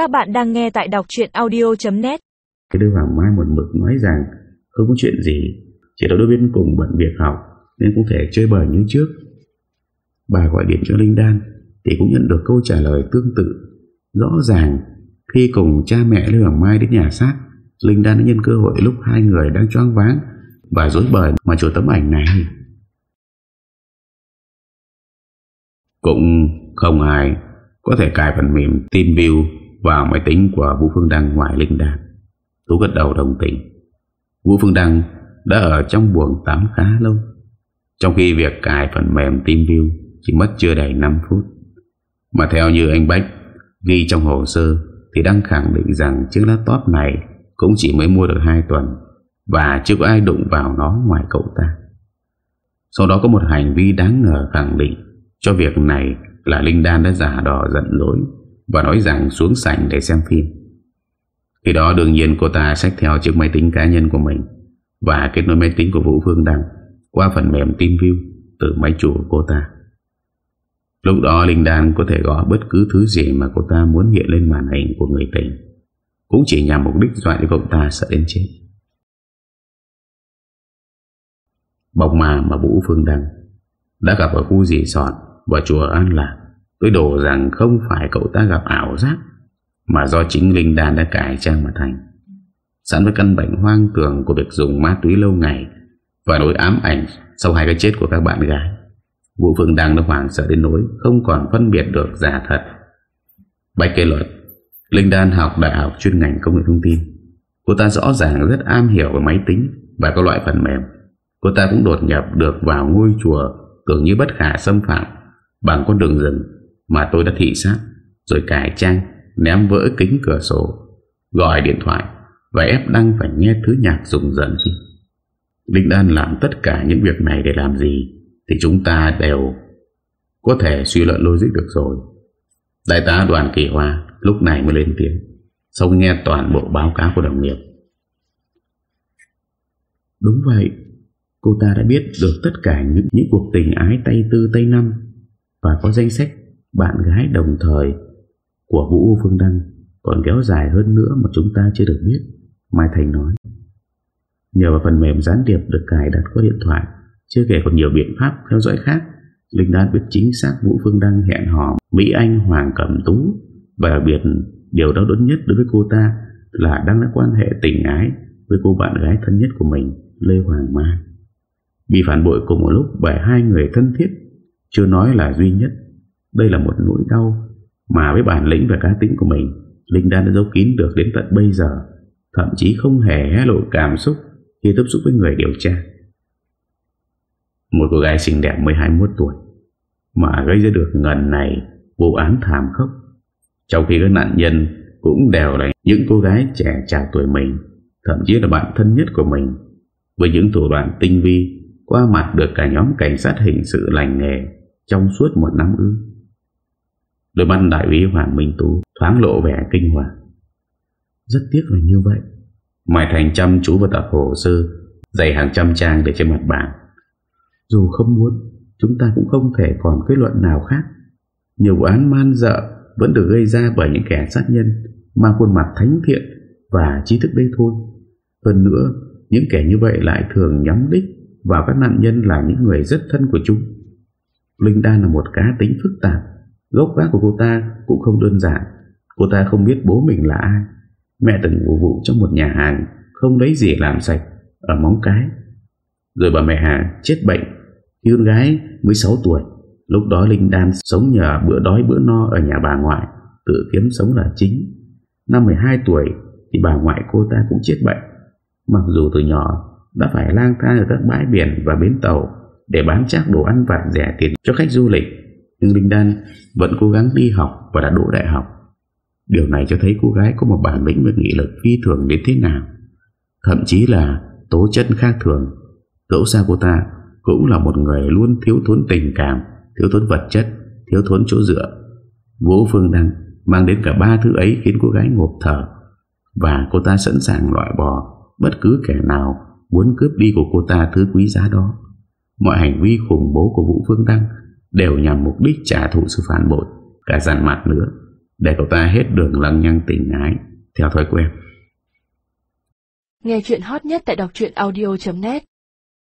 Các bạn đang nghe tại đọc chuyện audio.net Cái đứa Hoàng Mai một mực nói rằng không có chuyện gì, chỉ là đôi bên cùng bận việc học nên cũng thể chơi bời như trước. Bà gọi điện cho Linh Đan thì cũng nhận được câu trả lời tương tự. Rõ ràng khi cùng cha mẹ Lê Hoàng Mai đến nhà xác, Linh Đan đã nhân cơ hội lúc hai người đang choáng váng và dối bời mà chụp tấm ảnh này. Cũng không ai có thể cài phần mềm TeamView vào máy tính của Vũ Phương Đăng ngoài Linh Đan. Tú gật đầu đồng tình. Vũ Phương Đăng đã ở trong buồng tắm khá lâu, trong khi việc cài phần mềm TeamView chỉ mất chưa đầy 5 phút. Mà theo như anh Bách ghi trong hồ sơ thì đang khẳng định rằng chiếc laptop này cũng chỉ mới mua được 2 tuần và chưa có ai đụng vào nó ngoài cậu ta. Sau đó có một hành vi đáng ngờ khẳng định cho việc này là Linh Đan đã giả đò giận lỗi và nói rằng xuống sảnh để xem phim. Khi đó đương nhiên cô ta xách theo chiếc máy tính cá nhân của mình và kết nối máy tính của Vũ Phương Đăng qua phần mềm TeamView từ máy chủ của cô ta. Lúc đó Linh Đan có thể gõ bất cứ thứ gì mà cô ta muốn hiện lên màn hình của người tình. Cũng chỉ nhằm mục đích dọa cho cậu ta sợ đến chết. Bọc mà mà Vũ Phương Đăng đã gặp ở khu dì sọt và chùa An Lạc. Tôi đổ rằng không phải cậu ta gặp ảo giác mà do chính Linh Đan đã cải trang mà thành. Sẵn với căn bệnh hoang tưởng của việc dùng ma túy lâu ngày và nỗi ám ảnh sau hai cái chết của các bạn gái. Vũ Phương Đăng đã hoảng sợ đến nỗi không còn phân biệt được giả thật. Bạch kê luật, Linh Đan học đại học chuyên ngành công nghệ thông tin. Cô ta rõ ràng rất am hiểu về máy tính và các loại phần mềm. Cô ta cũng đột nhập được vào ngôi chùa tưởng như bất khả xâm phạm bằng con đường rừng mà tôi đã thị sát rồi cải trang ném vỡ kính cửa sổ gọi điện thoại và ép Đăng phải nghe thứ nhạc rùng rợn chứ Linh Đan làm tất cả những việc này để làm gì thì chúng ta đều có thể suy luận logic được rồi. Đại tá đoàn kỳ hoa lúc này mới lên tiếng sau nghe toàn bộ báo cáo của đồng nghiệp. Đúng vậy, cô ta đã biết được tất cả những, những cuộc tình ái tay tư tay năm và có danh sách bạn gái đồng thời của Vũ Phương Đăng còn kéo dài hơn nữa mà chúng ta chưa được biết, Mai Thành nói. Nhờ vào phần mềm gián điệp được cài đặt qua điện thoại, chưa kể còn nhiều biện pháp theo dõi khác, Linh Đan biết chính xác Vũ Phương Đăng hẹn hò Mỹ Anh Hoàng Cẩm Tú và đặc biệt điều đau đớn nhất đối với cô ta là đang đã quan hệ tình ái với cô bạn gái thân nhất của mình, Lê Hoàng Mai. Bị phản bội cùng một lúc bởi hai người thân thiết, chưa nói là duy nhất. Đây là một nỗi đau mà với bản lĩnh và cá tính của mình, Linh Đan đã giấu kín được đến tận bây giờ, thậm chí không hề hé lộ cảm xúc khi tiếp xúc với người điều tra. Một cô gái xinh đẹp mới 21 tuổi mà gây ra được ngần này vụ án thảm khốc. Trong khi các nạn nhân cũng đều là những cô gái trẻ trào tuổi mình, thậm chí là bạn thân nhất của mình, với những thủ đoạn tinh vi qua mặt được cả nhóm cảnh sát hình sự lành nghề trong suốt một năm ư. Đôi mắt đại úy Hoàng Minh Tú thoáng lộ vẻ kinh hoàng. Rất tiếc là như vậy. Mai Thành chăm chú vào tập hồ sơ, dày hàng trăm trang để trên mặt bảng. Dù không muốn, chúng ta cũng không thể còn kết luận nào khác. Nhiều vụ án man dợ vẫn được gây ra bởi những kẻ sát nhân mang khuôn mặt thánh thiện và trí thức đây thôi. Hơn nữa, những kẻ như vậy lại thường nhắm đích vào các nạn nhân là những người rất thân của chúng. Linh Đan là một cá tính phức tạp, gốc gác của cô ta cũng không đơn giản. Cô ta không biết bố mình là ai. Mẹ từng vụ vụ trong một nhà hàng, không lấy gì làm sạch, ở móng cái. Rồi bà mẹ Hà chết bệnh, khi con gái 16 tuổi. Lúc đó Linh Đan sống nhờ bữa đói bữa no ở nhà bà ngoại, tự kiếm sống là chính. Năm 12 tuổi thì bà ngoại cô ta cũng chết bệnh. Mặc dù từ nhỏ đã phải lang thang ở các bãi biển và bến tàu để bán chắc đồ ăn vặt rẻ tiền cho khách du lịch. Nhưng Linh Đan vẫn cố gắng đi học và đã đỗ đại học. Điều này cho thấy cô gái có một bản lĩnh và nghị lực phi thường đến thế nào. Thậm chí là tố chất khác thường. Dẫu sao cô ta cũng là một người luôn thiếu thốn tình cảm, thiếu thốn vật chất, thiếu thốn chỗ dựa. Vũ Phương Đăng mang đến cả ba thứ ấy khiến cô gái ngộp thở và cô ta sẵn sàng loại bỏ bất cứ kẻ nào muốn cướp đi của cô ta thứ quý giá đó. Mọi hành vi khủng bố của Vũ Phương Đăng đều nhằm mục đích trả thù sự phản bội, cả dằn mặt nữa. Để cậu ta hết đường lăng nhăng tình ái Theo thói quen Nghe chuyện hot nhất tại đọc audio.net